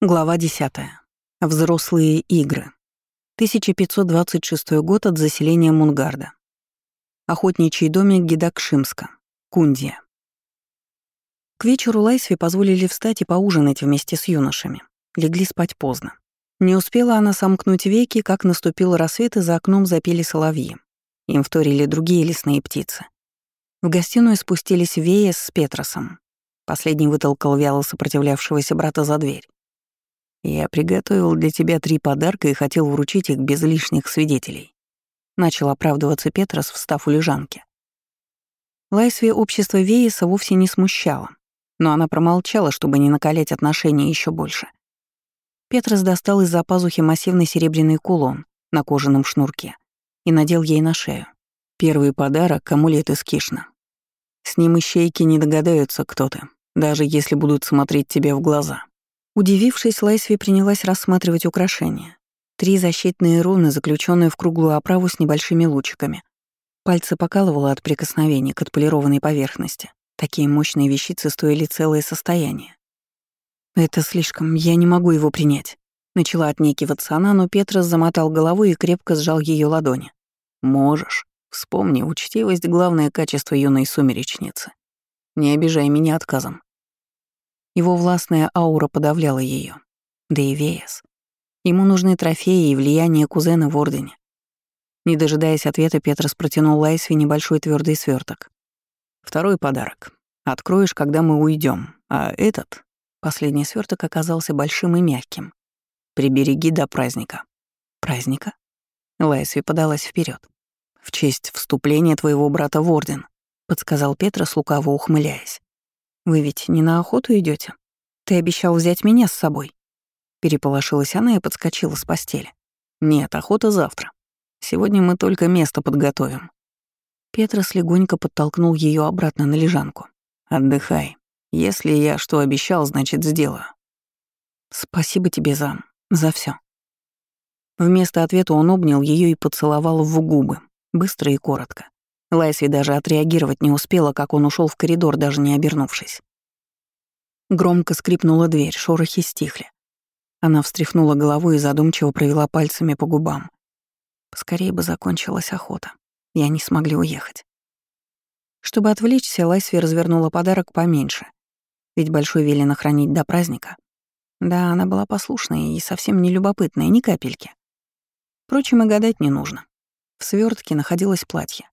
Глава 10. Взрослые игры. 1526 год от заселения Мунгарда. Охотничий домик Гидакшимска. Кундия. К вечеру Лайсви позволили встать и поужинать вместе с юношами. Легли спать поздно. Не успела она сомкнуть веки, как наступил рассвет, и за окном запели соловьи. Им вторили другие лесные птицы. В гостиную спустились Вея с Петросом. Последний вытолкал вяло сопротивлявшегося брата за дверь. «Я приготовил для тебя три подарка и хотел вручить их без лишних свидетелей». Начал оправдываться Петрос, встав у лежанки. Лайсви общество Вееса вовсе не смущало, но она промолчала, чтобы не накалять отношения еще больше. Петрос достал из-за пазухи массивный серебряный кулон на кожаном шнурке и надел ей на шею. Первый подарок — амулет из Кишна. С ним ищейки не догадаются, кто ты, даже если будут смотреть тебе в глаза. Удивившись, Лайсви принялась рассматривать украшения. Три защитные руны, заключенные в круглую оправу с небольшими лучиками. Пальцы покалывало от прикосновений к отполированной поверхности. Такие мощные вещицы стоили целое состояние. «Это слишком, я не могу его принять». Начала отнекиваться она, но Петрос замотал головой и крепко сжал ее ладони. «Можешь. Вспомни, учтивость — главное качество юной сумеречницы. Не обижай меня отказом. Его властная аура подавляла ее. Да и Веяс. Ему нужны трофеи и влияние кузена в Ордене. Не дожидаясь ответа, Петрос протянул Лайсве небольшой твердый сверток. Второй подарок. Откроешь, когда мы уйдем, а этот, последний сверток оказался большим и мягким. Прибереги до праздника. Праздника? Лайсви подалась вперед в честь вступления твоего брата в Орден», — подсказал Петрос, лукаво ухмыляясь. «Вы ведь не на охоту идете? Ты обещал взять меня с собой». Переполошилась она и подскочила с постели. «Нет, охота завтра. Сегодня мы только место подготовим». Петрос легонько подтолкнул ее обратно на лежанку. «Отдыхай. Если я что обещал, значит, сделаю». «Спасибо тебе за... за все. Вместо ответа он обнял ее и поцеловал в губы, Быстро и коротко. Лайсви даже отреагировать не успела, как он ушел в коридор, даже не обернувшись. Громко скрипнула дверь, шорохи стихли. Она встряхнула головой и задумчиво провела пальцами по губам. Поскорее бы закончилась охота, и они смогли уехать. Чтобы отвлечься, Лайсви развернула подарок поменьше, ведь большой велено хранить до праздника. Да, она была послушная и совсем не любопытная, ни капельки. Впрочем, и гадать не нужно. В свертке находилось платье.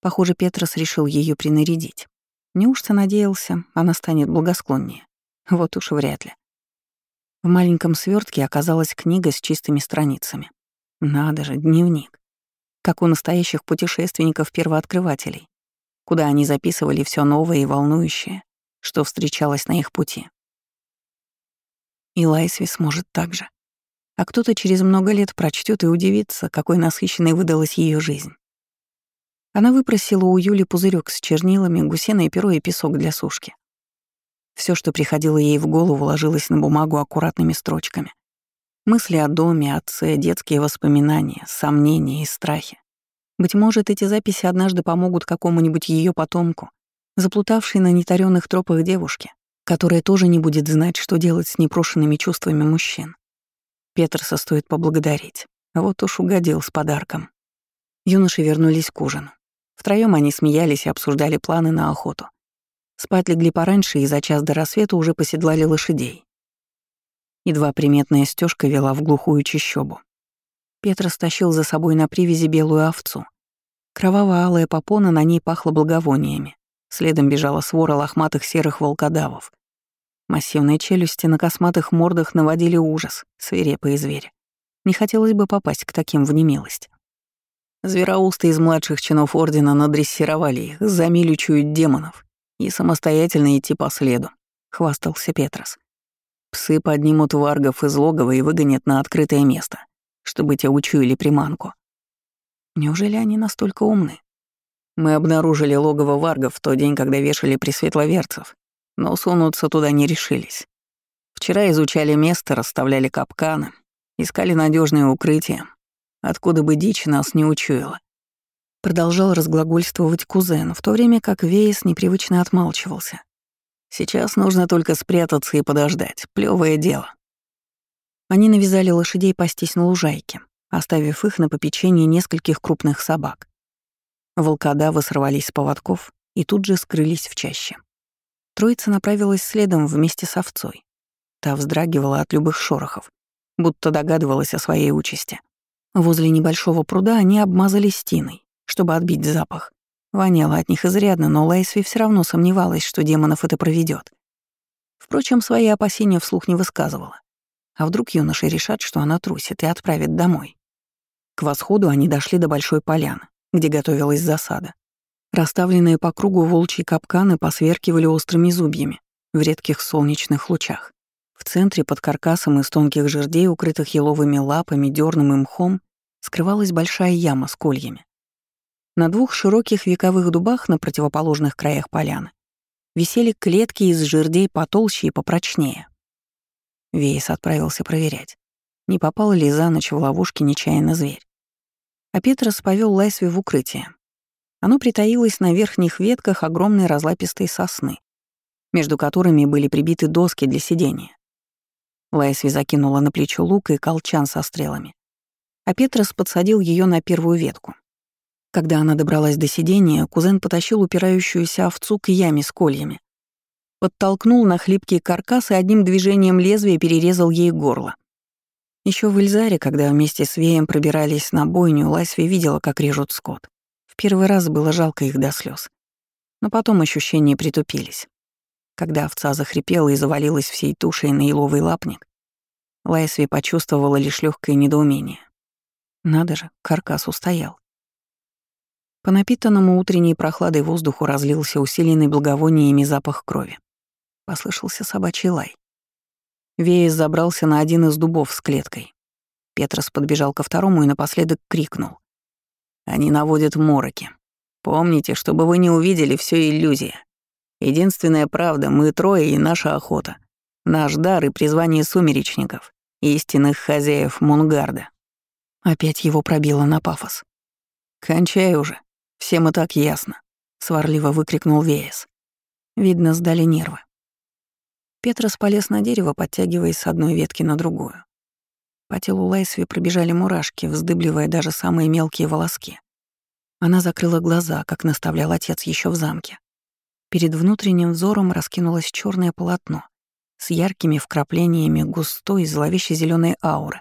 Похоже, Петрос решил ее принарядить. Неужто надеялся, она станет благосклоннее? Вот уж вряд ли. В маленьком свертке оказалась книга с чистыми страницами. Надо же, дневник. Как у настоящих путешественников-первооткрывателей, куда они записывали все новое и волнующее, что встречалось на их пути. И Лайсви сможет так же а кто-то через много лет прочтет и удивится, какой насыщенной выдалась ее жизнь. Она выпросила у Юли пузырек с чернилами, гусиное перо и песок для сушки. Все, что приходило ей в голову, ложилось на бумагу аккуратными строчками. Мысли о доме, отце, детские воспоминания, сомнения и страхи. Быть может, эти записи однажды помогут какому-нибудь ее потомку, заплутавшей на нетаренных тропах девушке, которая тоже не будет знать, что делать с непрошенными чувствами мужчин. Петерса стоит поблагодарить. Вот уж угодил с подарком. Юноши вернулись к ужину. Втроём они смеялись и обсуждали планы на охоту. Спать легли пораньше и за час до рассвета уже поседлали лошадей. Едва приметная стежка вела в глухую чащобу. Петр стащил за собой на привязи белую овцу. Кроваво-алая попона на ней пахла благовониями. Следом бежала свора лохматых серых волкодавов. Массивные челюсти на косматых мордах наводили ужас, свирепые звери. Не хотелось бы попасть к таким в немилость. Звероусты из младших чинов Ордена надрессировали их, за чуют демонов и самостоятельно идти по следу, — хвастался Петрос. Псы поднимут варгов из логова и выгонят на открытое место, чтобы те учуяли приманку. Неужели они настолько умны? Мы обнаружили логово варгов в тот день, когда вешали пресветловерцев, но сунуться туда не решились. Вчера изучали место, расставляли капканы, искали надежные укрытия, откуда бы дичь нас не учуяла. Продолжал разглагольствовать кузен, в то время как Вейс непривычно отмалчивался. Сейчас нужно только спрятаться и подождать, плевое дело. Они навязали лошадей пастись на лужайке, оставив их на попечение нескольких крупных собак. Волкодавы сорвались с поводков и тут же скрылись в чаще. Троица направилась следом вместе с овцой. Та вздрагивала от любых шорохов, будто догадывалась о своей участи. Возле небольшого пруда они обмазали стеной, чтобы отбить запах. Воняло от них изрядно, но Лайсви все равно сомневалась, что демонов это проведет. Впрочем, свои опасения вслух не высказывала. А вдруг юноши решат, что она трусит, и отправят домой? К восходу они дошли до большой поляны, где готовилась засада. Расставленные по кругу волчьи капканы посверкивали острыми зубьями в редких солнечных лучах. В центре под каркасом из тонких жердей, укрытых еловыми лапами, дерном и мхом, скрывалась большая яма с кольями. На двух широких вековых дубах на противоположных краях поляны висели клетки из жердей потолще и попрочнее. Вейс отправился проверять, не попал ли за ночь в ловушке нечаянно зверь. А Петрос повел Лайсви в укрытие. Оно притаилось на верхних ветках огромной разлапистой сосны, между которыми были прибиты доски для сидения. Лайсви закинула на плечо лук и колчан со стрелами, а Петрос подсадил ее на первую ветку. Когда она добралась до сидения, кузен потащил упирающуюся овцу к яме с кольями. Подтолкнул на хлипкий каркас и одним движением лезвия перерезал ей горло. Еще в Эльзаре, когда вместе с Веем пробирались на бойню, Лайсви видела, как режут скот. В первый раз было жалко их до слез. Но потом ощущения притупились. Когда овца захрипела и завалилась всей тушей на еловый лапник, Лайсви почувствовала лишь легкое недоумение. Надо же, каркас устоял. По напитанному утренней прохладой воздуху разлился усиленный благовониями запах крови. Послышался собачий лай. Веес забрался на один из дубов с клеткой. Петрос подбежал ко второму и напоследок крикнул. «Они наводят мороки. Помните, чтобы вы не увидели, все иллюзия. Единственная правда — мы трое и наша охота. Наш дар и призвание сумеречников, истинных хозяев Мунгарда». Опять его пробило на пафос. «Кончай уже. Всем и так ясно», — сварливо выкрикнул Веес. Видно, сдали нервы. Петрос полез на дерево, подтягиваясь с одной ветки на другую. По телу Лайсви пробежали мурашки, вздыбливая даже самые мелкие волоски. Она закрыла глаза, как наставлял отец еще в замке. Перед внутренним взором раскинулось черное полотно с яркими вкраплениями густой зловеще зеленой ауры,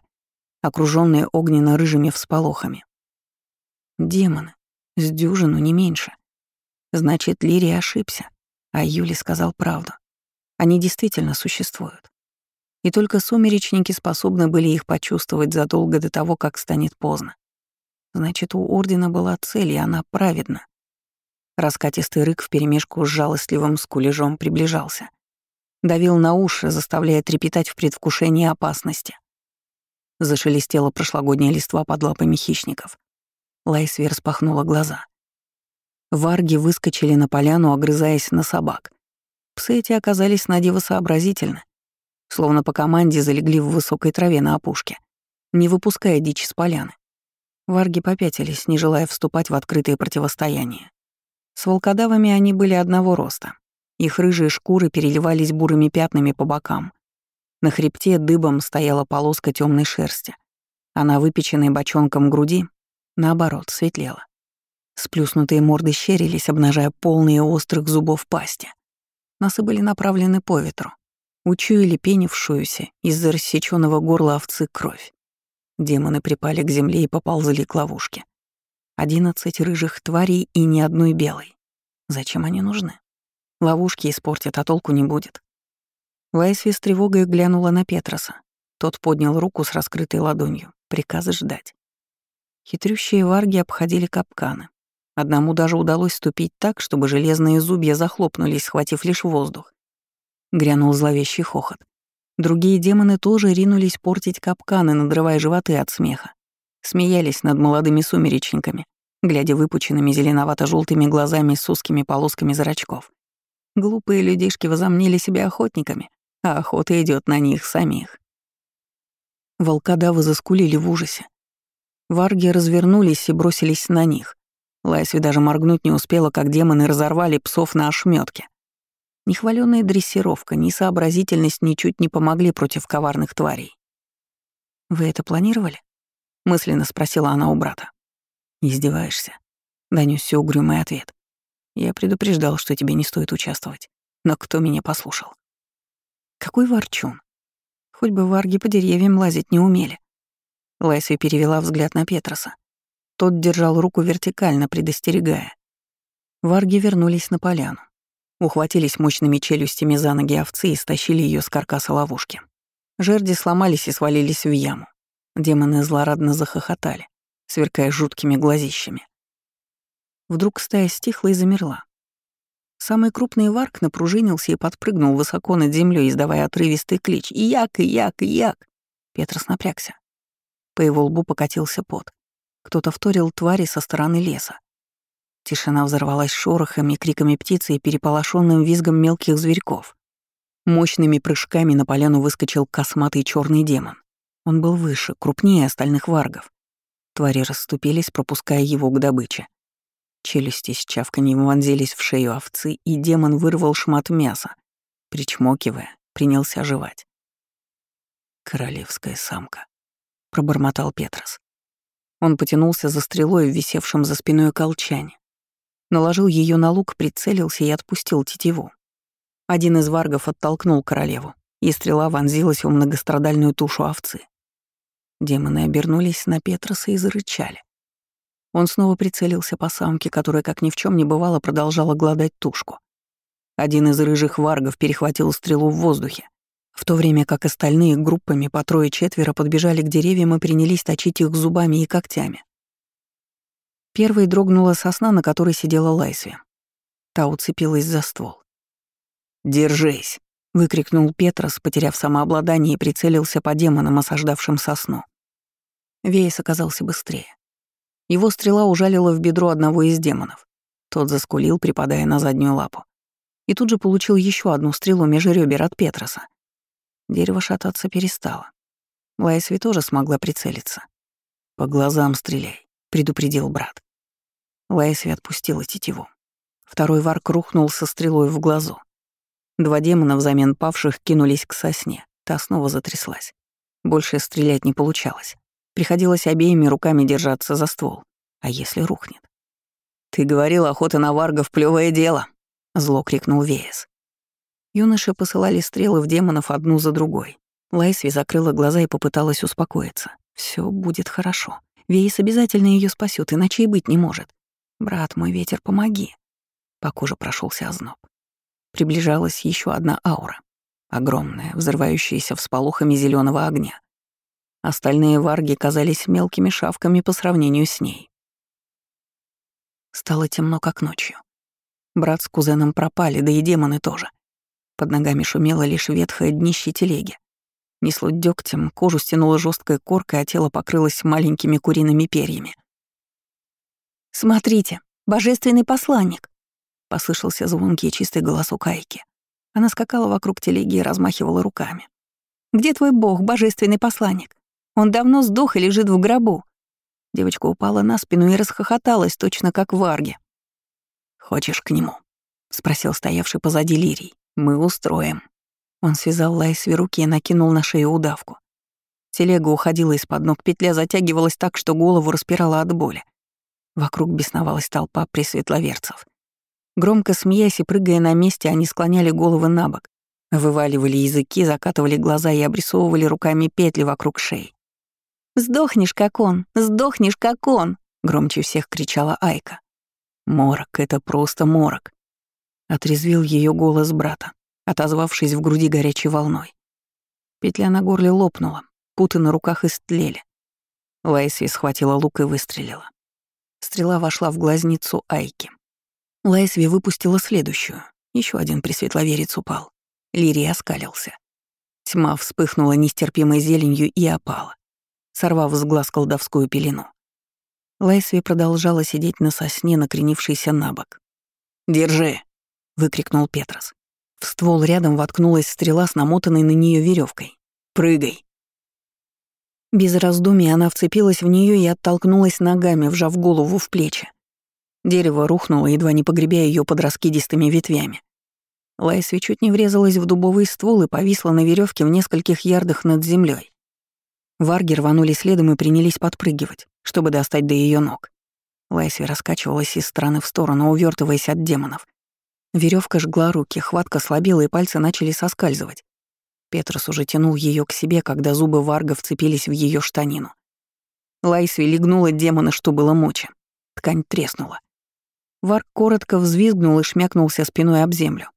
окруженные огненно-рыжими всполохами. Демоны. С дюжину, не меньше. Значит, Лирий ошибся, а Юли сказал правду. Они действительно существуют. И только сумеречники способны были их почувствовать задолго до того, как станет поздно. Значит, у Ордена была цель, и она праведна. Раскатистый рык вперемешку с жалостливым скулежом приближался. Давил на уши, заставляя трепетать в предвкушении опасности. Зашелестела прошлогодняя листва под лапами хищников. Лайсви распахнула глаза. Варги выскочили на поляну, огрызаясь на собак. Псы эти оказались на диво сообразительны. Словно по команде залегли в высокой траве на опушке, не выпуская дичь с поляны. Варги попятились, не желая вступать в открытые противостояния. С волкодавами они были одного роста. Их рыжие шкуры переливались бурыми пятнами по бокам. На хребте дыбом стояла полоска темной шерсти, а на выпеченной бочонком груди наоборот, светлело. Сплюснутые морды щерились, обнажая полные острых зубов пасти. Носы были направлены по ветру, учуяли пенившуюся из-за рассеченного горла овцы кровь. Демоны припали к земле и поползли к ловушке. Одиннадцать рыжих тварей и ни одной белой. Зачем они нужны? Ловушки испортят, а толку не будет. Лайсви с тревогой глянула на Петроса. Тот поднял руку с раскрытой ладонью. Приказы ждать. Хитрющие варги обходили капканы. Одному даже удалось ступить так, чтобы железные зубья захлопнулись, схватив лишь воздух. Грянул зловещий хохот. Другие демоны тоже ринулись портить капканы, надрывая животы от смеха. Смеялись над молодыми сумеречниками, глядя выпученными зеленовато желтыми глазами с узкими полосками зрачков. Глупые людишки возомнили себя охотниками, а охота идет на них самих. Волкодавы заскулили в ужасе. Варги развернулись и бросились на них. Лайсви даже моргнуть не успела, как демоны разорвали псов на ошметке. Нехваленная дрессировка, ни сообразительность ничуть не помогли против коварных тварей. «Вы это планировали?» — мысленно спросила она у брата. «Издеваешься?» — донёсся угрюмый ответ. «Я предупреждал, что тебе не стоит участвовать. Но кто меня послушал?» «Какой ворчун? Хоть бы варги по деревьям лазить не умели». Лайсви перевела взгляд на Петроса. Тот держал руку вертикально, предостерегая. Варги вернулись на поляну. Ухватились мощными челюстями за ноги овцы и стащили ее с каркаса ловушки. Жерди сломались и свалились в яму. Демоны злорадно захохотали, сверкая жуткими глазищами. Вдруг стая стихла и замерла. Самый крупный варк напружинился и подпрыгнул высоко над землей, издавая отрывистый клич «Ияк, ияк, ияк!». Петрос напрягся. По его лбу покатился пот. Кто-то вторил твари со стороны леса. Тишина взорвалась шорохами, криками птицы и переполошенным визгом мелких зверьков. Мощными прыжками на поляну выскочил косматый черный демон. Он был выше, крупнее остальных варгов. Твари расступились, пропуская его к добыче. Челюсти с чавканьем вонзились в шею овцы, и демон вырвал шмат мяса. Причмокивая, принялся оживать. «Королевская самка», — пробормотал Петрос. Он потянулся за стрелой в висевшем за спиной колчане, наложил ее на лук, прицелился и отпустил тетиву. Один из варгов оттолкнул королеву, и стрела вонзилась в многострадальную тушу овцы. Демоны обернулись на Петроса и зарычали. Он снова прицелился по самке, которая, как ни в чем не бывало, продолжала гладать тушку. Один из рыжих варгов перехватил стрелу в воздухе, в то время как остальные группами по трое-четверо подбежали к деревьям и принялись точить их зубами и когтями. Первой дрогнула сосна, на которой сидела Лайсви. Та уцепилась за ствол. «Держись!» — выкрикнул Петрос, потеряв самообладание и прицелился по демонам, осаждавшим сосну. Вейс оказался быстрее. Его стрела ужалила в бедро одного из демонов. Тот заскулил, припадая на заднюю лапу. И тут же получил еще одну стрелу меж ребер от Петроса. Дерево шататься перестало. Лайсви тоже смогла прицелиться. «По глазам стреляй», — предупредил брат. Лайсви отпустила тетиву. Второй варк рухнул со стрелой в глазу. Два демона взамен павших кинулись к сосне. Та снова затряслась. Больше стрелять не получалось. Приходилось обеими руками держаться за ствол. А если рухнет? «Ты говорил, охота на варгов — плевое дело!» — зло крикнул Веес. Юноши посылали стрелы в демонов одну за другой. Лайсви закрыла глаза и попыталась успокоиться. Все будет хорошо. Вейс обязательно ее спасет, иначе и быть не может. «Брат мой, ветер, помоги!» По коже прошелся озноб. Приближалась еще одна аура. Огромная, взрывающаяся всполохами зеленого огня. Остальные варги казались мелкими шавками по сравнению с ней. Стало темно, как ночью. Брат с кузеном пропали, да и демоны тоже. Под ногами шумело лишь ветхое днище телеги. Несло дёгтем, кожу стянуло жесткой коркой, а тело покрылось маленькими куриными перьями. «Смотрите, божественный посланник!» — послышался звонкий и чистый голос у Кайки. Она скакала вокруг телеги и размахивала руками. «Где твой бог, божественный посланник? Он давно сдох и лежит в гробу». Девочка упала на спину и расхохоталась, точно как в арге. «Хочешь к нему?» — спросил стоявший позади Лирий. «Мы устроим». Он связал Лайсви руки и накинул на шею удавку. Телега уходила из-под ног, петля затягивалась так, что голову распирала от боли. Вокруг бесновалась толпа пресветловерцев. Громко смеясь и прыгая на месте, они склоняли головы на бок, вываливали языки, закатывали глаза и обрисовывали руками петли вокруг шеи. «Сдохнешь, как он! Сдохнешь, как он!» — громче всех кричала Айка. «Морок, это просто морок!» — отрезвил ее голос брата, отозвавшись в груди горячей волной. Петля на горле лопнула, путы на руках истлели. Лайси схватила лук и выстрелила. Стрела вошла в глазницу Айки. Лайсви выпустила следующую. Еще один пресветловерец упал. Лирий оскалился. Тьма вспыхнула нестерпимой зеленью и опала, сорвав с глаз колдовскую пелену. Лайсви продолжала сидеть на сосне, накренившейся на бок. «Держи!» — выкрикнул Петрос. В ствол рядом воткнулась стрела с намотанной на нее веревкой. «Прыгай!» Без раздумий она вцепилась в нее и оттолкнулась ногами, вжав голову в плечи. Дерево рухнуло, едва не погребя ее под раскидистыми ветвями. Лайсви чуть не врезалась в дубовый ствол и повисла на веревке в нескольких ярдах над землей. Варги рванули следом и принялись подпрыгивать, чтобы достать до ее ног. Лайсви раскачивалась из стороны в сторону, увертываясь от демонов. Веревка жгла руки, хватка слабела, и пальцы начали соскальзывать. Петрос уже тянул ее к себе, когда зубы Варга вцепились в ее штанину. Лайсви легнула демона, что было мочи. Ткань треснула. Варг коротко взвизгнул и шмякнулся спиной об землю.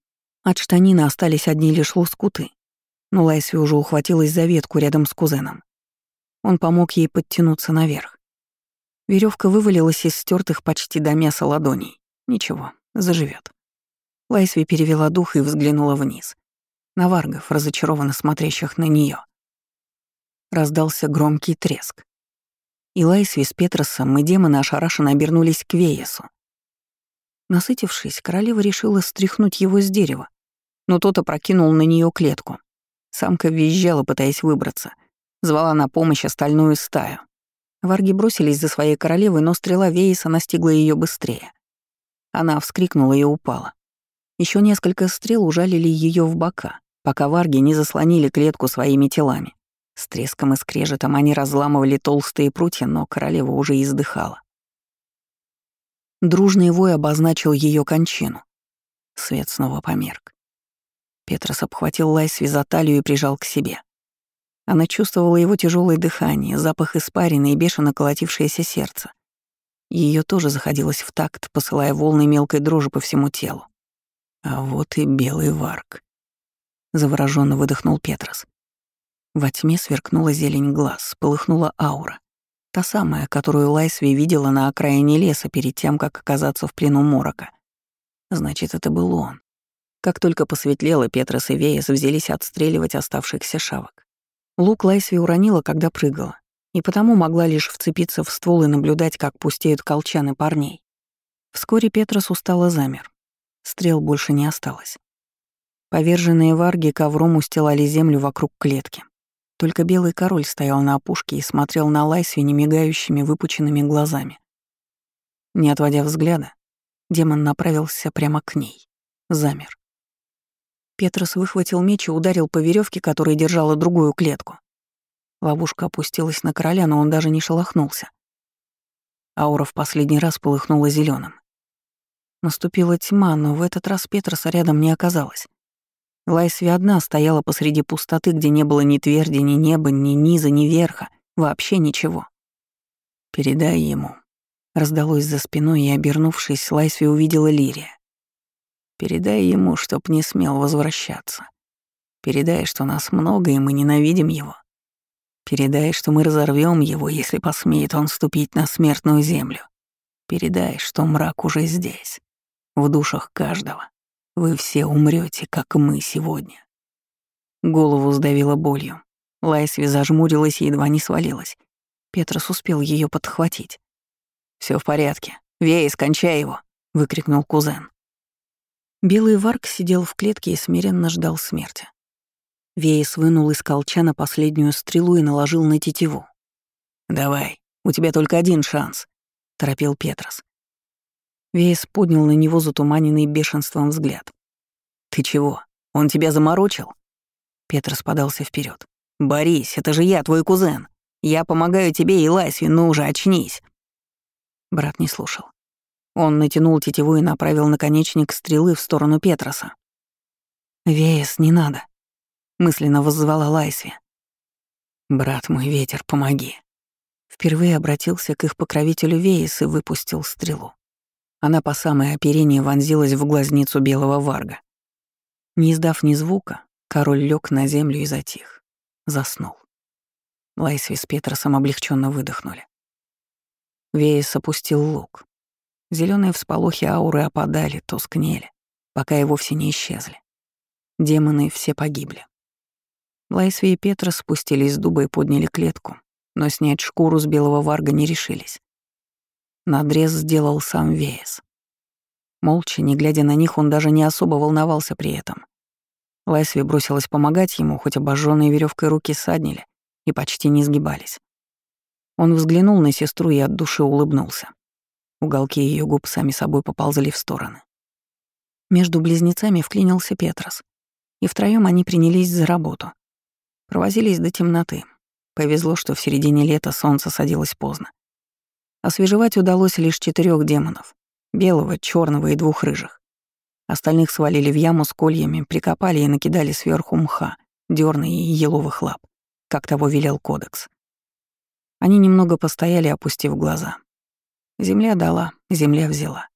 От штанины остались одни лишь лоскуты. Но Лайсви уже ухватилась за ветку рядом с кузеном. Он помог ей подтянуться наверх. Веревка вывалилась из стертых почти до мяса ладоней. Ничего, заживет. Лайсви перевела дух и взглянула вниз. На варгов, разочарованно смотрящих на нее. Раздался громкий треск. И Лайсви с Петросом и демоны ошарашенно обернулись к Веесу. Насытившись, королева решила стряхнуть его с дерева, но тот опрокинул на нее клетку. Самка визжала, пытаясь выбраться. Звала на помощь остальную стаю. Варги бросились за своей королевой, но стрела Вееса настигла ее быстрее. Она вскрикнула и упала. Еще несколько стрел ужалили ее в бока, пока варги не заслонили клетку своими телами. С треском и скрежетом они разламывали толстые прутья, но королева уже издыхала. Дружный вой обозначил ее кончину. Свет снова померк. Петрос обхватил Лайсви за талию и прижал к себе. Она чувствовала его тяжелое дыхание, запах испарины и бешено колотившееся сердце. Ее тоже заходилось в такт, посылая волны мелкой дрожи по всему телу. А вот и белый варк. Завороженно выдохнул Петрос. Во тьме сверкнула зелень глаз, полыхнула аура. Та самая, которую Лайсви видела на окраине леса перед тем, как оказаться в плену морока. Значит, это был он. Как только посветлело, Петрос и Веяс взялись отстреливать оставшихся шавок. Лук Лайсви уронила, когда прыгала, и потому могла лишь вцепиться в ствол и наблюдать, как пустеют колчаны парней. Вскоре Петрос устало замер. Стрел больше не осталось. Поверженные варги ковром устилали землю вокруг клетки. Только белый король стоял на опушке и смотрел на Лайсви немигающими выпученными глазами. Не отводя взгляда, демон направился прямо к ней. Замер. Петрос выхватил меч и ударил по веревке, которая держала другую клетку. Ловушка опустилась на короля, но он даже не шелохнулся. Аура в последний раз полыхнула зеленым. Наступила тьма, но в этот раз Петроса рядом не оказалось. Лайсви одна стояла посреди пустоты, где не было ни тверди, ни неба, ни низа, ни верха, вообще ничего. «Передай ему», — раздалось за спиной, и, обернувшись, Лайсви увидела Лирия. «Передай ему, чтоб не смел возвращаться. Передай, что нас много, и мы ненавидим его. Передай, что мы разорвем его, если посмеет он ступить на смертную землю. Передай, что мрак уже здесь в душах каждого. Вы все умрете, как мы сегодня. Голову сдавило болью. Лайсви зажмурилась и едва не свалилась. Петрос успел ее подхватить. Все в порядке. Вей, скончай его!» — выкрикнул кузен. Белый варк сидел в клетке и смиренно ждал смерти. Вейс вынул из колчана последнюю стрелу и наложил на тетиву. «Давай, у тебя только один шанс», — торопил Петрос. Вейс поднял на него затуманенный бешенством взгляд. «Ты чего? Он тебя заморочил?» Петр подался вперед. «Борис, это же я, твой кузен. Я помогаю тебе и Лайсви, ну уже очнись!» Брат не слушал. Он натянул тетиву и направил наконечник стрелы в сторону Петроса. «Веес, не надо», — мысленно воззвала Лайсви. «Брат мой, ветер, помоги». Впервые обратился к их покровителю Веес и выпустил стрелу. Она по самое оперение вонзилась в глазницу белого варга. Не издав ни звука, король лег на землю и затих. Заснул. Лайсви с Петросом облегченно выдохнули. Веес опустил лук. Зеленые всполохи ауры опадали, тускнели, пока и вовсе не исчезли. Демоны все погибли. Лайсви и Петрос спустились с дуба и подняли клетку, но снять шкуру с белого варга не решились. Надрез сделал сам Веес. Молча, не глядя на них, он даже не особо волновался при этом. Лайсви бросилась помогать ему, хоть обожженные веревкой руки саднили и почти не сгибались. Он взглянул на сестру и от души улыбнулся. Уголки ее губ сами собой поползли в стороны. Между близнецами вклинился Петрос, и втроем они принялись за работу. Провозились до темноты. Повезло, что в середине лета солнце садилось поздно. Освежевать удалось лишь четырех демонов — белого, черного и двух рыжих. Остальных свалили в яму с кольями, прикопали и накидали сверху мха, дёрны и еловых лап, как того велел кодекс. Они немного постояли, опустив глаза. Земля дала, земля взяла.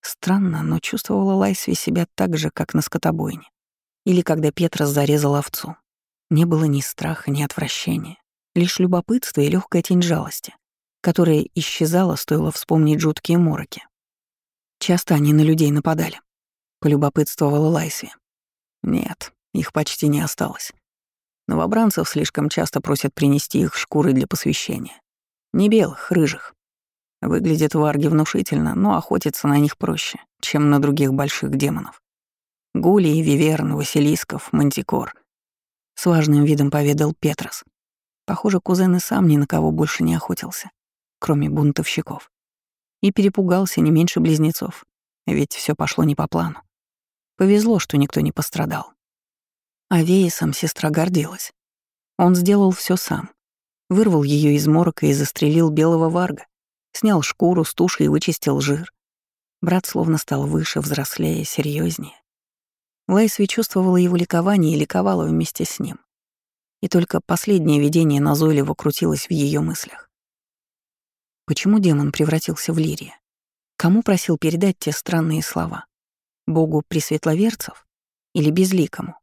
Странно, но чувствовала Лайсви себя так же, как на скотобойне. Или когда Петрос зарезал овцу. Не было ни страха, ни отвращения, лишь любопытство и легкая тень жалости, которая исчезала, стоило вспомнить жуткие мороки. Часто они на людей нападали. Полюбопытствовала Лайсви. Нет, их почти не осталось. Новобранцев слишком часто просят принести их шкуры для посвящения. Не белых, рыжих. Выглядят варги внушительно, но охотиться на них проще, чем на других больших демонов. Гулии, виверн, василисков, мантикор. С важным видом поведал Петрос. Похоже, кузен и сам ни на кого больше не охотился, кроме бунтовщиков. И перепугался не меньше близнецов, ведь все пошло не по плану. Повезло, что никто не пострадал. А Веесом сестра гордилась. Он сделал все сам. Вырвал ее из морока и застрелил белого варга, Снял шкуру с туши и вычистил жир. Брат словно стал выше, взрослее, серьезнее. Лайсви чувствовала его ликование и ликовала вместе с ним. И только последнее видение назойливо крутилось в ее мыслях. Почему демон превратился в лирия? Кому просил передать те странные слова? Богу пресветловерцев или безликому?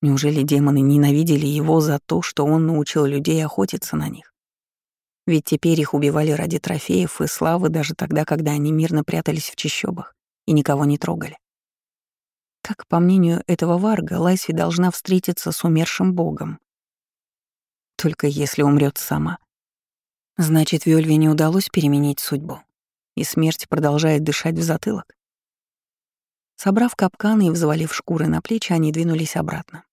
Неужели демоны ненавидели его за то, что он научил людей охотиться на них? Ведь теперь их убивали ради трофеев и славы даже тогда, когда они мирно прятались в чащобах и никого не трогали. Как, по мнению этого Варга, Лайсви должна встретиться с умершим богом. Только если умрет сама. Значит, Вельве не удалось переменить судьбу, и смерть продолжает дышать в затылок. Собрав капканы и взвалив шкуры на плечи, они двинулись обратно.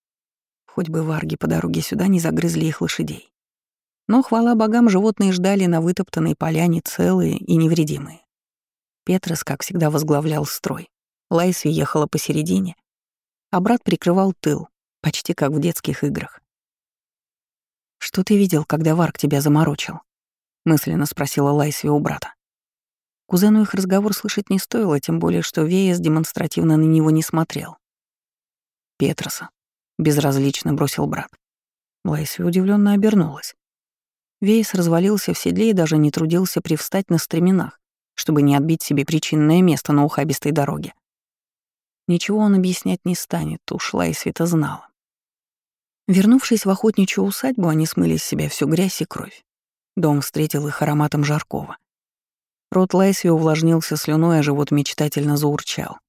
Хоть бы варги по дороге сюда не загрызли их лошадей. Но, хвала богам, животные ждали на вытоптанной поляне целые и невредимые. Петрос, как всегда, возглавлял строй. Лайсви ехала посередине, а брат прикрывал тыл, почти как в детских играх. «Что ты видел, когда Варк тебя заморочил?» — мысленно спросила Лайсви у брата. Кузену их разговор слышать не стоило, тем более, что Веяс демонстративно на него не смотрел. «Петроса», — безразлично бросил брат. Лайсви удивленно обернулась. Вейс развалился в седле и даже не трудился привстать на стременах, чтобы не отбить себе причинное место на ухабистой дороге. Ничего он объяснять не станет, ушла и Света знала. Вернувшись в охотничью усадьбу, они смыли с себя всю грязь и кровь. Дом встретил их ароматом жаркого. Рот Лайсви увлажнился слюной, а живот мечтательно заурчал.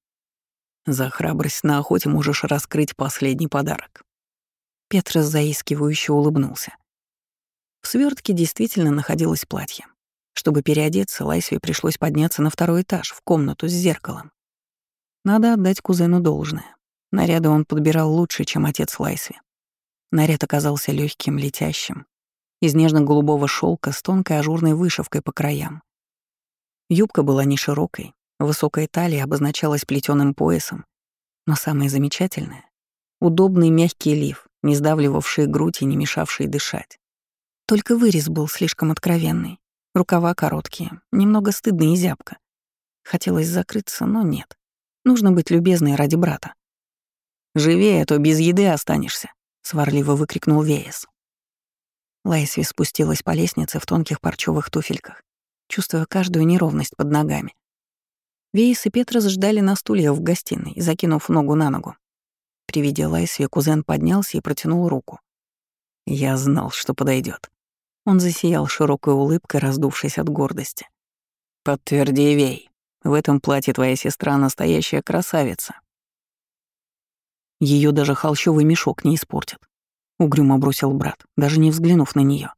«За храбрость на охоте можешь раскрыть последний подарок». Петрос заискивающе улыбнулся. В свертке действительно находилось платье. Чтобы переодеться, Лайсве пришлось подняться на второй этаж, в комнату с зеркалом. Надо отдать кузену должное. Наряды он подбирал лучше, чем отец Лайсви. Наряд оказался легким, летящим, из нежно-голубого шелка с тонкой ажурной вышивкой по краям. Юбка была не широкой, высокая талия обозначалась плетеным поясом, но самое замечательное — удобный мягкий лиф, не сдавливавший грудь и не мешавший дышать. Только вырез был слишком откровенный. Рукава короткие, немного стыдно и зябко. Хотелось закрыться, но нет. Нужно быть любезной ради брата. «Живее, а то без еды останешься», — сварливо выкрикнул Веес. Лайсви спустилась по лестнице в тонких парчевых туфельках, чувствуя каждую неровность под ногами. Вейс и Петрос ждали на стульях в гостиной, закинув ногу на ногу. При виде Лайсви кузен поднялся и протянул руку. Я знал, что подойдет. Он засиял широкой улыбкой, раздувшись от гордости. «Подтверди, Вей, в этом платье твоя сестра настоящая красавица». Ее даже холщовый мешок не испортит», — угрюмо бросил брат, даже не взглянув на нее.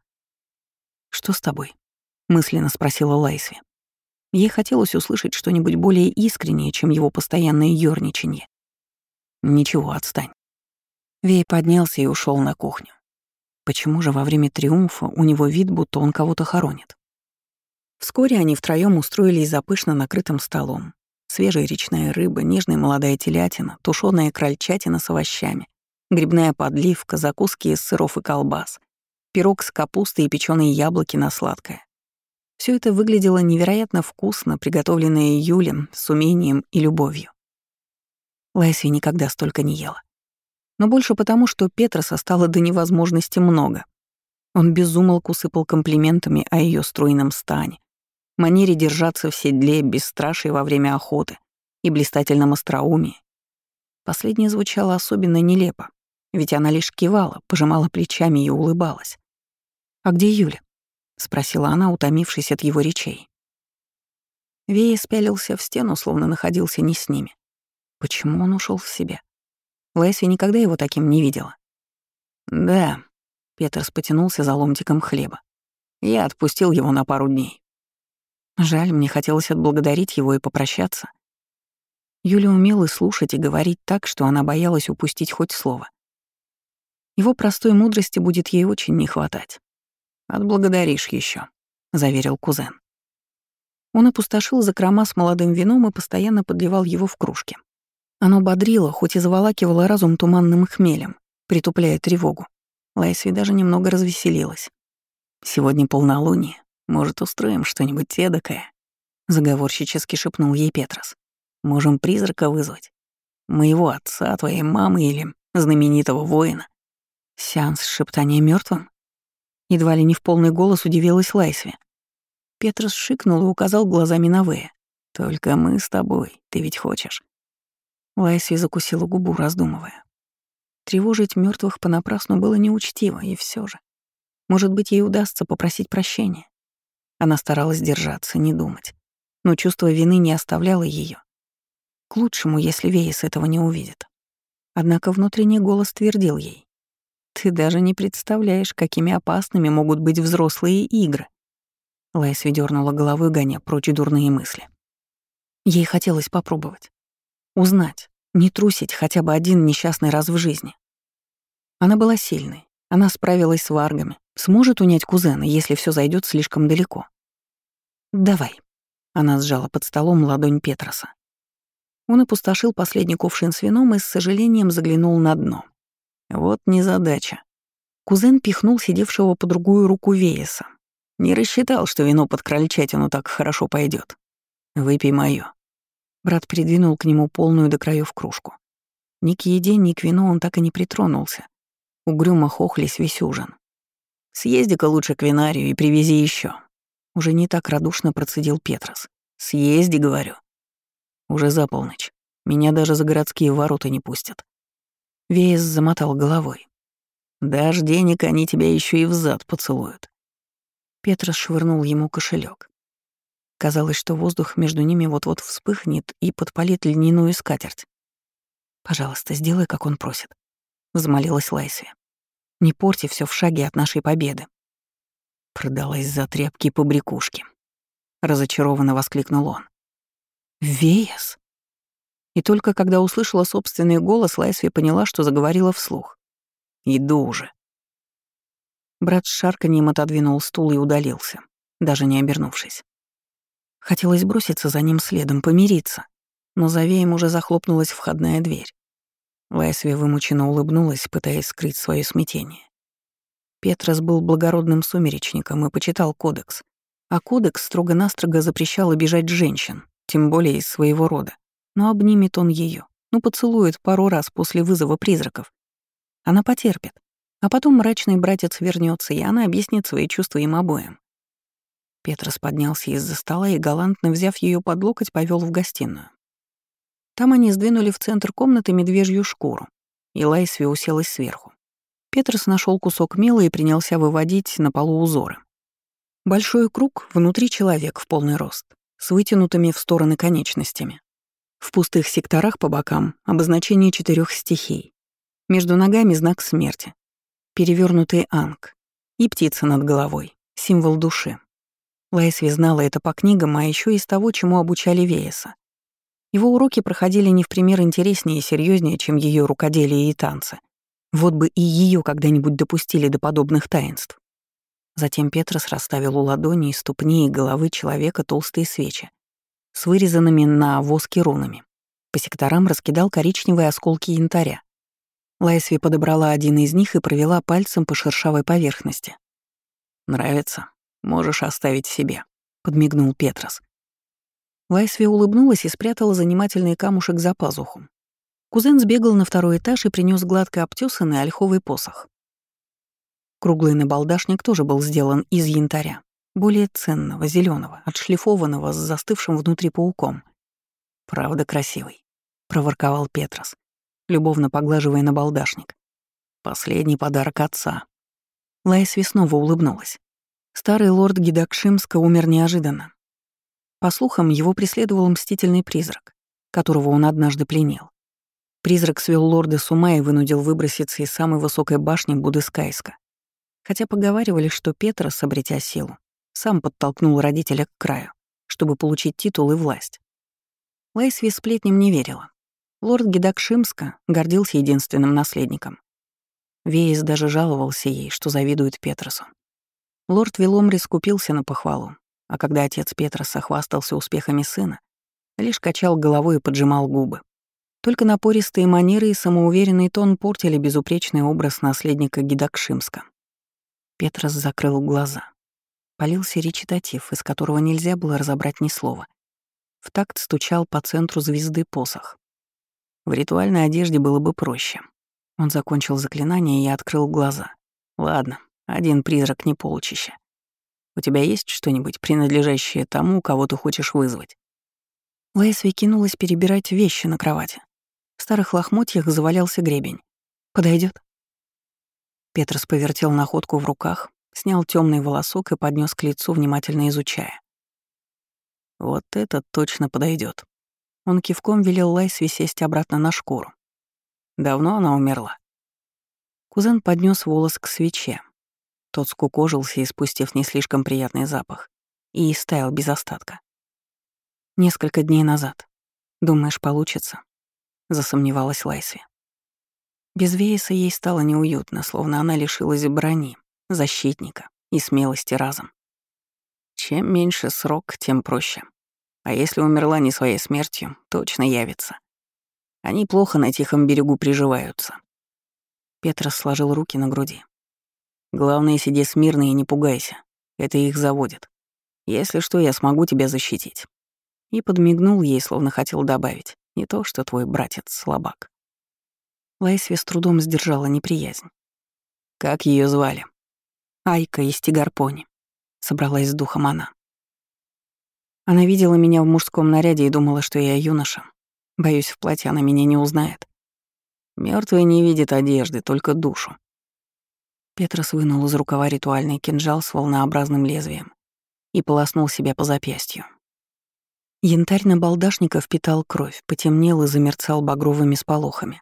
«Что с тобой?» — мысленно спросила Лайсви. Ей хотелось услышать что-нибудь более искреннее, чем его постоянное ёрничанье. «Ничего, отстань». Вей поднялся и ушел на кухню. Почему же во время триумфа у него вид, будто он кого-то хоронит? Вскоре они втроем устроились за пышно накрытым столом. Свежая речная рыба, нежная молодая телятина, тушеная крольчатина с овощами, грибная подливка, закуски из сыров и колбас. пирог с капустой и печеные яблоки на сладкое. Все это выглядело невероятно вкусно, приготовленное Юлем с умением и любовью. Лайсви никогда столько не ела. Но больше потому, что Петроса стало до невозможности много. Он безумолку усыпал комплиментами о ее стройном стане, манере держаться в седле, бесстрашие во время охоты и блистательном остроумии. Последнее звучало особенно нелепо, ведь она лишь кивала, пожимала плечами и улыбалась. «А где Юля?» — спросила она, утомившись от его речей. Вея спялился в стену, словно находился не с ними. Почему он ушел в себя? Лэсси никогда его таким не видела. «Да», — Петерс потянулся за ломтиком хлеба. «Я отпустил его на пару дней». Жаль, мне хотелось отблагодарить его и попрощаться. Юля умела слушать и говорить так, что она боялась упустить хоть слово. Его простой мудрости будет ей очень не хватать. «Отблагодаришь еще, заверил кузен. Он опустошил закрома с молодым вином и постоянно подливал его в кружки. Оно бодрило, хоть и заволакивало разум туманным хмелем, притупляя тревогу. Лайсви даже немного развеселилась. «Сегодня полнолуние. Может, устроим что-нибудь эдакое?» — заговорщически шепнул ей Петрос. «Можем призрака вызвать. Моего отца, твоей мамы или знаменитого воина. Сеанс шептания мертвым? Едва ли не в полный голос удивилась Лайсви. Петрос шикнул и указал глазами на Вэя. «Только мы с тобой, ты ведь хочешь?» Лайсви закусила губу, раздумывая. Тревожить мертвых понапрасну было неучтиво, и все же. Может быть, ей удастся попросить прощения. Она старалась держаться, не думать. Но чувство вины не оставляло ее. К лучшему, если Вейс этого не увидит. Однако внутренний голос твердил ей. Ты даже не представляешь, какими опасными могут быть взрослые игры. Лайс дернула головой, гоня прочь дурные мысли. Ей хотелось попробовать. Узнать, не трусить хотя бы один несчастный раз в жизни. Она была сильной, она справилась с варгами, сможет унять кузена, если все зайдет слишком далеко. «Давай», — она сжала под столом ладонь Петроса. Он опустошил последний кувшин с вином и с сожалением заглянул на дно. Вот незадача. Кузен пихнул сидевшего по другую руку Вееса. Не рассчитал, что вино под крольчатину так хорошо пойдет. Выпей моё. Брат придвинул к нему полную до краев кружку. Ни к еде, ни к вину он так и не притронулся. Угрюмо хохлись весь ужин. «Съезди-ка лучше к винарию и привези еще. Уже не так радушно процедил Петрос. «Съезди, говорю». Уже за полночь. Меня даже за городские ворота не пустят. Вейс замотал головой. «Дашь денег, они тебя еще и взад поцелуют». Петрос швырнул ему кошелек. Казалось, что воздух между ними вот-вот вспыхнет и подпалит льняную скатерть. «Пожалуйста, сделай, как он просит», — взмолилась Лайси. «Не порти все в шаге от нашей победы». Продалась за тряпки по брякушке. Разочарованно воскликнул он. «Веяс?» И только когда услышала собственный голос, Лайсви поняла, что заговорила вслух. «Иду уже». Брат с шарканьем отодвинул стул и удалился, даже не обернувшись. Хотелось броситься за ним следом, помириться, но за веем уже захлопнулась входная дверь. Лайсви вымученно улыбнулась, пытаясь скрыть свое смятение. Петрос был благородным сумеречником и почитал кодекс, а кодекс строго-настрого запрещал обижать женщин, тем более из своего рода. Но обнимет он ее, ну поцелует пару раз после вызова призраков. Она потерпит, а потом мрачный братец вернется, и она объяснит свои чувства им обоим. Петрос поднялся из-за стола и, галантно взяв ее под локоть, повел в гостиную. Там они сдвинули в центр комнаты медвежью шкуру, и Лайсви уселась сверху. Петрос нашел кусок мела и принялся выводить на полу узоры. Большой круг, внутри человек в полный рост, с вытянутыми в стороны конечностями. В пустых секторах по бокам обозначение четырех стихий. Между ногами знак смерти. Перевернутый анг. И птица над головой. Символ души. Лайсви знала это по книгам, а еще из того, чему обучали Вееса. Его уроки проходили не в пример интереснее и серьезнее, чем ее рукоделие и танцы. Вот бы и ее когда-нибудь допустили до подобных таинств. Затем Петрос расставил у ладони и ступни и головы человека толстые свечи, с вырезанными на воске рунами. По секторам раскидал коричневые осколки янтаря. Лайсви подобрала один из них и провела пальцем по шершавой поверхности, «Нравится? Можешь оставить себе», — подмигнул Петрос. Лайсви улыбнулась и спрятала занимательный камушек за пазуху. Кузен сбегал на второй этаж и принес гладко обтесанный ольховый посох. Круглый набалдашник тоже был сделан из янтаря, более ценного, зеленого, отшлифованного с застывшим внутри пауком. «Правда красивый», — проворковал Петрос, любовно поглаживая набалдашник. «Последний подарок отца». Лайсви снова улыбнулась. Старый лорд Гидакшимска умер неожиданно, по слухам, его преследовал мстительный призрак, которого он однажды пленил. Призрак свел лорда с ума и вынудил выброситься из самой высокой башни Будыскайска. Хотя поговаривали, что Петрос, обретя силу, сам подтолкнул родителя к краю, чтобы получить титул и власть. Лайсви сплетням не верила. Лорд Гедакшимска гордился единственным наследником. Вейс даже жаловался ей, что завидует Петросу. Лорд Виломри скупился на похвалу, а когда отец Петроса хвастался успехами сына, лишь качал головой и поджимал губы. Только напористые манеры и самоуверенный тон портили безупречный образ наследника Гидакшимска. Петрос закрыл глаза. Полился речитатив, из которого нельзя было разобрать ни слова. В такт стучал по центру звезды посох. В ритуальной одежде было бы проще. Он закончил заклинание и открыл глаза. Ладно, один призрак не полчища. У тебя есть что-нибудь, принадлежащее тому, кого ты хочешь вызвать?» Лайсви кинулась перебирать вещи на кровати. В старых лохмотьях завалялся гребень. Подойдет. Петрос повертел находку в руках, снял темный волосок и поднес к лицу, внимательно изучая. «Вот это точно подойдет. Он кивком велел Лайсви сесть обратно на шкуру. Давно она умерла. Кузен поднес волос к свече, тот скукожился, испустив не слишком приятный запах, и истаял без остатка. «Несколько дней назад. Думаешь, получится?» — засомневалась Лайсви. Без Вейса ей стало неуютно, словно она лишилась брони, защитника и смелости разом. Чем меньше срок, тем проще. А если умерла не своей смертью, точно явится. Они плохо на тихом берегу приживаются. Петрос сложил руки на груди. Главное, сиди смирно и не пугайся. Это их заводит. Если что, я смогу тебя защитить». И подмигнул ей, словно хотел добавить. Не то, что твой братец слабак. Лайсви с трудом сдержала неприязнь. «Как ее звали?» «Айка из Тигарпони», — собралась с духом она. Она видела меня в мужском наряде и думала, что я юноша. Боюсь, в платье она меня не узнает. Мертвый не видит одежды, только душу. Петрос вынул из рукава ритуальный кинжал с волнообразным лезвием и полоснул себя по запястью. Янтарь на балдашника впитал кровь, потемнел и замерцал багровыми сполохами.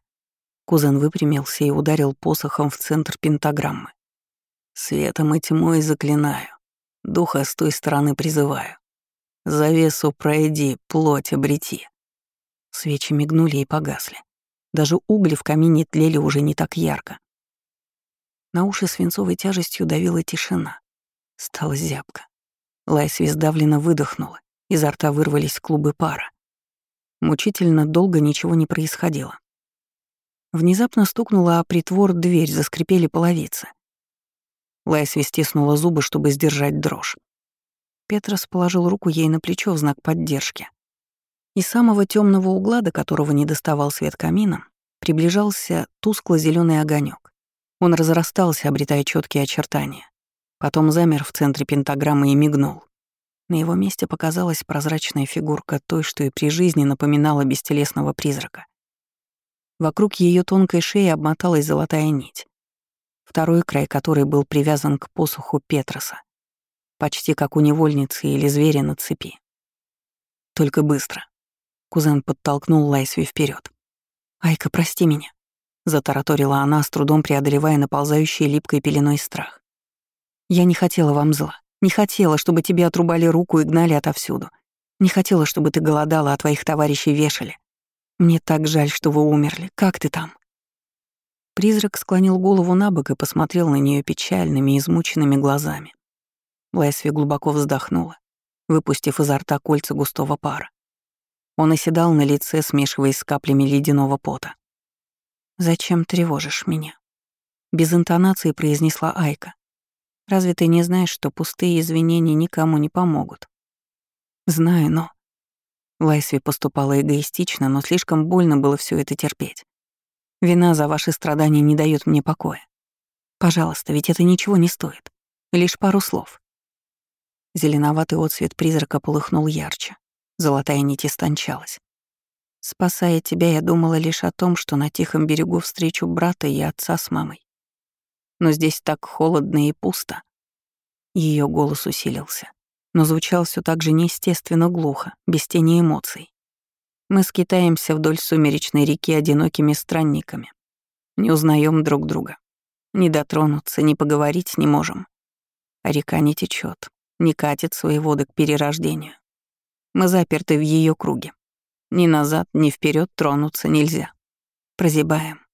Кузен выпрямился и ударил посохом в центр пентаграммы. «Светом и тьмой заклинаю, духа с той стороны призываю. Завесу пройди, плоть обрети». Свечи мигнули и погасли. Даже угли в камине тлели уже не так ярко. На уши свинцовой тяжестью давила тишина. Стала зябко. Лайсви сдавленно выдохнула, изо рта вырвались клубы пара. Мучительно долго ничего не происходило. Внезапно стукнула о притвор дверь, заскрипели половицы. Лайсви стиснула зубы, чтобы сдержать дрожь. Петрос положил руку ей на плечо в знак поддержки. Из самого темного угла, до которого не доставал свет камина, приближался тускло зеленый огонек. Он разрастался, обретая четкие очертания. Потом замер в центре пентаграммы и мигнул. На его месте показалась прозрачная фигурка той, что и при жизни напоминала бестелесного призрака. Вокруг ее тонкой шеи обмоталась золотая нить, второй край которой был привязан к посоху Петроса, почти как у невольницы или зверя на цепи. Только быстро. Кузен подтолкнул Лайсви вперед. «Айка, прости меня», Затараторила она, с трудом преодолевая наползающий липкой пеленой страх. «Я не хотела вам зла. Не хотела, чтобы тебе отрубали руку и гнали отовсюду. Не хотела, чтобы ты голодала, а твоих товарищей вешали. Мне так жаль, что вы умерли. Как ты там?» Призрак склонил голову на бок и посмотрел на нее печальными, измученными глазами. Лайсви глубоко вздохнула, выпустив изо рта кольца густого пара. Он оседал на лице, смешиваясь с каплями ледяного пота. «Зачем тревожишь меня?» Без интонации произнесла Айка. Разве ты не знаешь, что пустые извинения никому не помогут? Знаю, но... Лайсви поступала эгоистично, но слишком больно было все это терпеть. Вина за ваши страдания не дает мне покоя. Пожалуйста, ведь это ничего не стоит. Лишь пару слов. Зеленоватый отсвет призрака полыхнул ярче. Золотая нить истончалась. Спасая тебя, я думала лишь о том, что на тихом берегу встречу брата и отца с мамой. Но здесь так холодно и пусто. Ее голос усилился, но звучал все так же неестественно глухо, без тени эмоций. Мы скитаемся вдоль сумеречной реки одинокими странниками. Не узнаем друг друга. Не дотронуться, не поговорить не можем. А река не течет, не катит свои воды к перерождению. Мы заперты в ее круге. Ни назад, ни вперед тронуться нельзя. Прозябаем.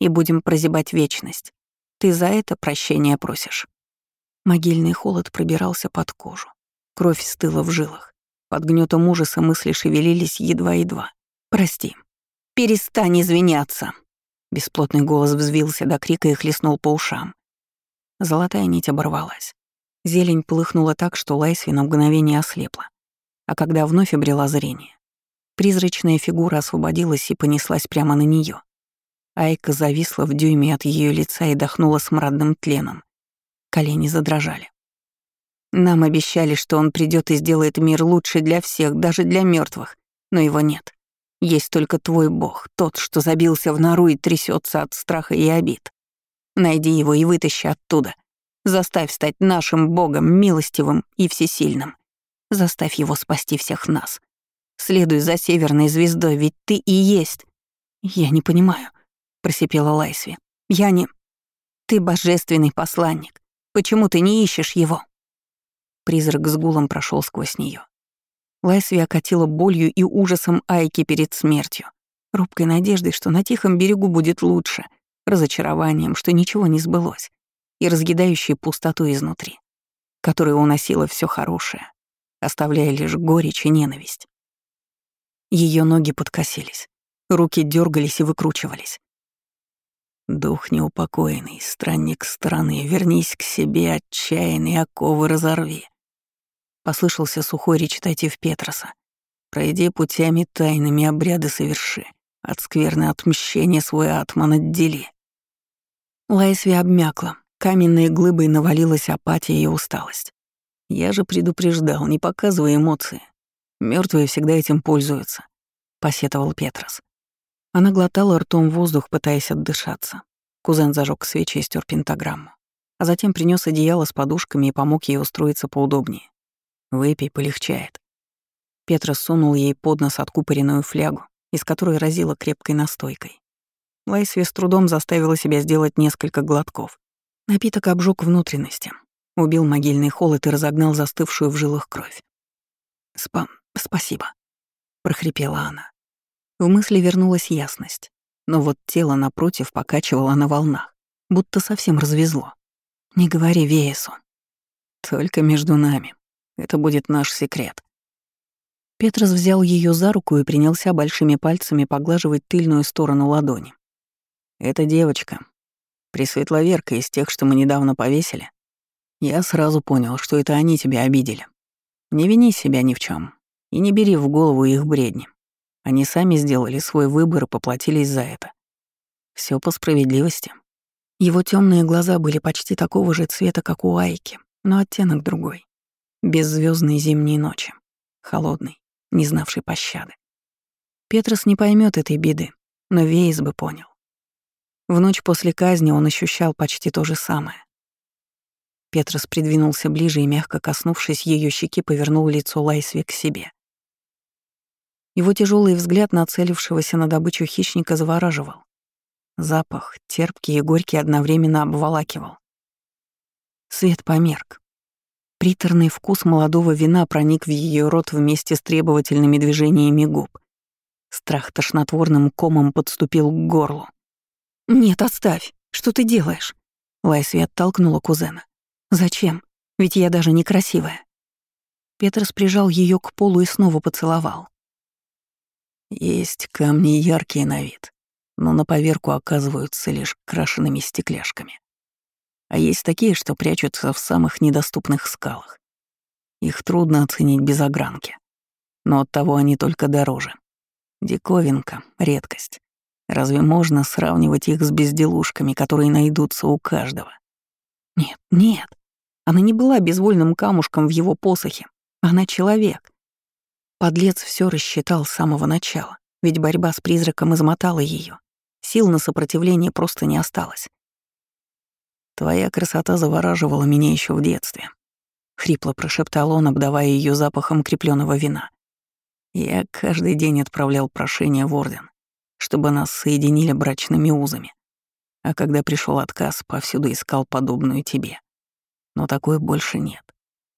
И будем прозябать вечность. Ты за это прощения просишь. Могильный холод пробирался под кожу. Кровь стыла в жилах. Под гнетом ужаса мысли шевелились едва-едва. «Прости. Перестань извиняться!» Бесплотный голос взвился до крика и хлестнул по ушам. Золотая нить оборвалась. Зелень полыхнула так, что Лайсви на мгновение ослепла. А когда вновь обрела зрение, Призрачная фигура освободилась и понеслась прямо на нее. Айка зависла в дюйме от ее лица и дохнула смрадным тленом. Колени задрожали. Нам обещали, что он придет и сделает мир лучше для всех, даже для мертвых, но его нет. Есть только твой бог, тот, что забился в нору и трясется от страха и обид. Найди его и вытащи оттуда. Заставь стать нашим богом, милостивым и всесильным. Заставь его спасти всех нас. Следуй за северной звездой, ведь ты и есть. Я не понимаю, просипела Лайсви. Я не... Ты божественный посланник. Почему ты не ищешь его? Призрак с гулом прошел сквозь нее. Лайсви окатила болью и ужасом Айки перед смертью, робкой надеждой, что на тихом берегу будет лучше, разочарованием, что ничего не сбылось, и разъедающей пустоту изнутри, которая уносила все хорошее, оставляя лишь горечь и ненависть. Ее ноги подкосились, руки дергались и выкручивались. Дух неупокоенный, странник страны, вернись к себе, отчаянный, оковы разорви. Послышался сухой речитатив Петроса. Пройди путями тайными обряды соверши, от скверны отмщения свой атман отдели. Лайсви обмякла, каменной глыбой навалилась апатия и усталость. Я же предупреждал, не показывай эмоции, Мертвые всегда этим пользуются», — посетовал Петрос. Она глотала ртом воздух, пытаясь отдышаться. Кузен зажег свечи и стер пентаграмму. А затем принес одеяло с подушками и помог ей устроиться поудобнее. «Выпей, полегчает». Петрос сунул ей под нос откупоренную флягу, из которой разила крепкой настойкой. Лайсви с трудом заставила себя сделать несколько глотков. Напиток обжег внутренности, убил могильный холод и разогнал застывшую в жилах кровь. «Спам, «Спасибо», — прохрипела она. В мысли вернулась ясность, но вот тело напротив покачивало на волнах, будто совсем развезло. «Не говори Веесу. Только между нами. Это будет наш секрет». Петрос взял ее за руку и принялся большими пальцами поглаживать тыльную сторону ладони. «Это девочка. Пресветловерка из тех, что мы недавно повесили. Я сразу понял, что это они тебя обидели. Не вини себя ни в чем. И не бери в голову их бредни. Они сами сделали свой выбор и поплатились за это. Все по справедливости. Его темные глаза были почти такого же цвета, как у Айки, но оттенок другой. Беззвездной зимней ночи. Холодный, не знавший пощады. Петрос не поймет этой беды, но Вейс бы понял. В ночь после казни он ощущал почти то же самое. Петрос придвинулся ближе и, мягко коснувшись ее щеки, повернул лицо Лайсви к себе. Его тяжелый взгляд нацелившегося на добычу хищника завораживал. Запах, терпкий и горький, одновременно обволакивал. Свет померк. Приторный вкус молодого вина проник в ее рот вместе с требовательными движениями губ. Страх тошнотворным комом подступил к горлу. «Нет, оставь! Что ты делаешь?» Лайсви оттолкнула кузена. «Зачем? Ведь я даже некрасивая». Петрос прижал ее к полу и снова поцеловал. Есть камни яркие на вид, но на поверку оказываются лишь крашенными стекляшками. А есть такие, что прячутся в самых недоступных скалах. Их трудно оценить без огранки. Но оттого они только дороже. Диковинка, редкость. Разве можно сравнивать их с безделушками, которые найдутся у каждого? Нет, нет. Она не была безвольным камушком в его посохе. Она человек. Подлец все рассчитал с самого начала, ведь борьба с призраком измотала ее. Сил на сопротивление просто не осталось. Твоя красота завораживала меня еще в детстве. Хрипло прошептал он, обдавая ее запахом крепленного вина. Я каждый день отправлял прошение в Орден, чтобы нас соединили брачными узами. А когда пришел отказ, повсюду искал подобную тебе. Но такой больше нет.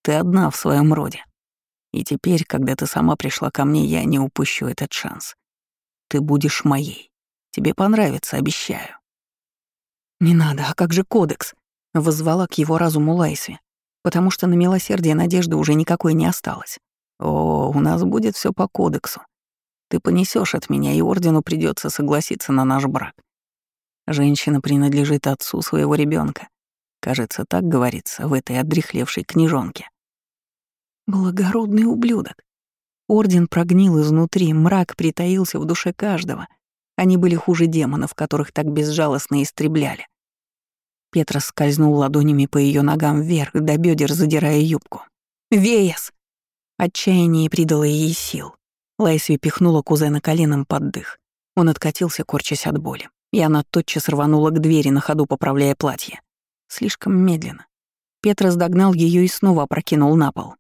Ты одна в своем роде. И теперь, когда ты сама пришла ко мне, я не упущу этот шанс. Ты будешь моей. Тебе понравится, обещаю. «Не надо, а как же кодекс?» — воззвала к его разуму Лайсви, потому что на милосердие надежды уже никакой не осталось. «О, у нас будет все по кодексу. Ты понесешь от меня, и ордену придется согласиться на наш брак. Женщина принадлежит отцу своего ребенка. Кажется, так говорится в этой отдрехлевшей книжонке. Благородный ублюдок. Орден прогнил изнутри, мрак притаился в душе каждого — они были хуже демонов, которых так безжалостно истребляли. Петра скользнул ладонями по ее ногам вверх, до бедер задирая юбку. «Веяс!» Отчаяние придало ей сил. Лайсви пихнула кузена коленом под дых. Он откатился, корчась от боли, и она тотчас рванула к двери, на ходу поправляя платье. Слишком медленно. Петра догнал ее и снова опрокинул на пол.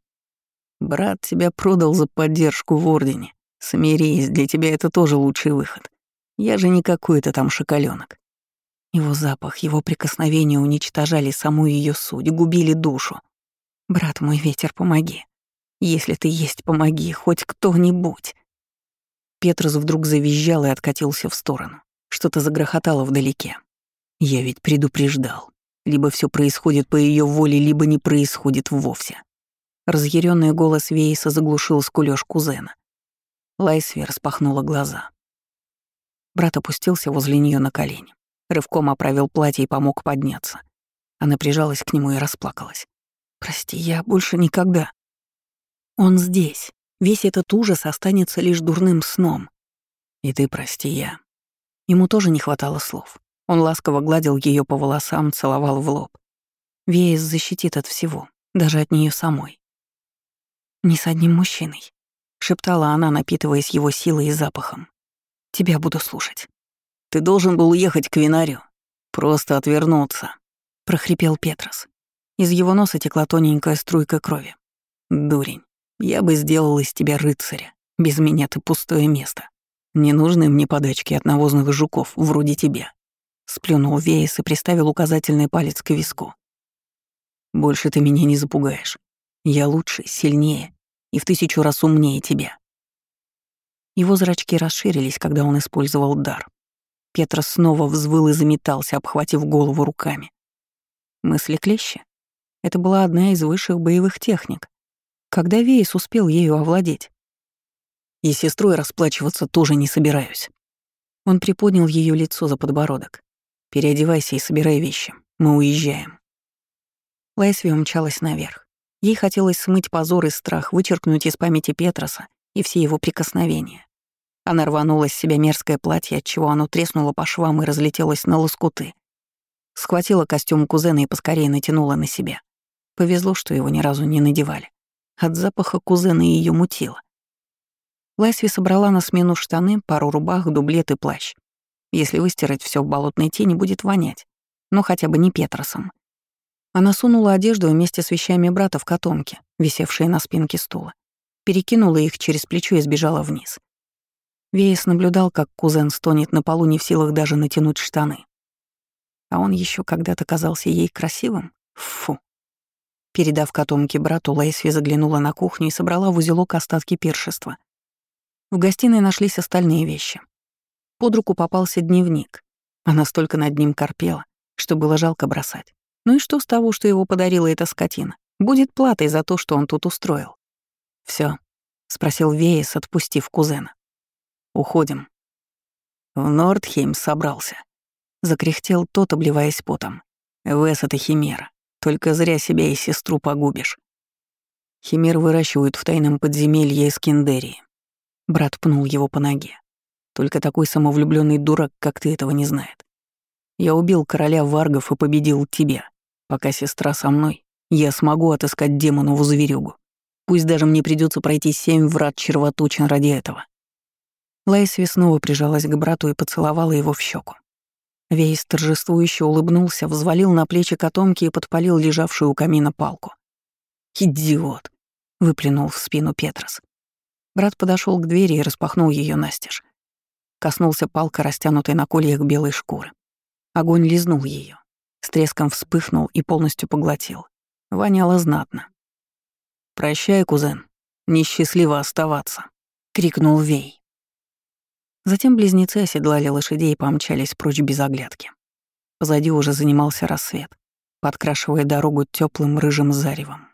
«Брат тебя продал за поддержку в Ордене. Смирись, для тебя это тоже лучший выход. Я же не какой-то там шоколенок. Его запах, его прикосновения уничтожали саму ее суть, губили душу. «Брат мой ветер, помоги. Если ты есть, помоги, хоть кто-нибудь». Петрус вдруг завизжал и откатился в сторону. Что-то загрохотало вдалеке. Я ведь предупреждал. Либо все происходит по ее воле, либо не происходит вовсе. Разъяренный голос Вейса заглушил скулёж кузена. Лайсви распахнула глаза. Брат опустился возле нее на колени. Рывком оправил платье и помог подняться. Она прижалась к нему и расплакалась. «Прости, я больше никогда...» «Он здесь. Весь этот ужас останется лишь дурным сном. И ты прости, я...» Ему тоже не хватало слов. Он ласково гладил ее по волосам, целовал в лоб. Веес защитит от всего, даже от нее самой. «Не с одним мужчиной», — шептала она, напитываясь его силой и запахом. Тебя буду слушать. Ты должен был уехать к винарю. Просто отвернуться, прохрипел Петрос. Из его носа текла тоненькая струйка крови. Дурень, я бы сделал из тебя рыцаря. Без меня ты пустое место. Не нужны мне подачки от навозных жуков, вроде тебя. Сплюнул Вейс и приставил указательный палец к виску. Больше ты меня не запугаешь. Я лучше, сильнее и в тысячу раз умнее тебя. Его зрачки расширились, когда он использовал дар. Петр снова взвыл и заметался, обхватив голову руками. Мысли клещи. Это была одна из высших боевых техник. Когда Вейс успел ею овладеть? И сестрой расплачиваться тоже не собираюсь. Он приподнял ее лицо за подбородок. «Переодевайся и собирай вещи. Мы уезжаем». Лайсви умчалась наверх. Ей хотелось смыть позор и страх, вычеркнуть из памяти Петроса и все его прикосновения. Она рванула с себя мерзкое платье, отчего оно треснуло по швам и разлетелось на лоскуты. Схватила костюм кузена и поскорее натянула на себя. Повезло, что его ни разу не надевали. От запаха кузена ее мутило. Лайсви собрала на смену штаны, пару рубах, дублет и плащ. Если выстирать все в болотной тени, будет вонять. Но хотя бы не Петросом. Она сунула одежду вместе с вещами брата в котомке, висевшие на спинке стула. Перекинула их через плечо и сбежала вниз. Вейс наблюдал, как кузен стонет на полу, не в силах даже натянуть штаны. А он еще когда-то казался ей красивым? Фу. Передав котомке брату, Лайсви заглянула на кухню и собрала в узелок остатки пиршества. В гостиной нашлись остальные вещи. Под руку попался дневник. Она столько над ним корпела, что было жалко бросать. Ну и что с того, что его подарила эта скотина? Будет платой за то, что он тут устроил. Все, спросил Вейс, отпустив кузена. Уходим». «В Нордхейм собрался», — закряхтел тот, обливаясь потом. Вес — это химера. Только зря себя и сестру погубишь. Химер выращивают в тайном подземелье Эскендерии. Брат пнул его по ноге. Только такой самовлюбленный дурак, как ты, этого не знает. Я убил короля варгов и победил тебя. Пока сестра со мной, я смогу отыскать демонову зверюгу. Пусть даже мне придется пройти семь врат червоточин ради этого. Лайсви снова прижалась к брату и поцеловала его в щеку. Вейс торжествующе улыбнулся, взвалил на плечи котомки и подпалил лежавшую у камина палку. «Идиот!» — выплюнул в спину Петрос. Брат подошел к двери и распахнул ее настежь. Коснулся палка, растянутой на кольях белой шкуры. Огонь лизнул ее, с треском вспыхнул и полностью поглотил. Воняло знатно. «Прощай, кузен. Несчастливо оставаться», — крикнул Вей. Затем близнецы оседлали лошадей и помчались прочь без оглядки. Позади уже занимался рассвет, подкрашивая дорогу теплым рыжим заревом.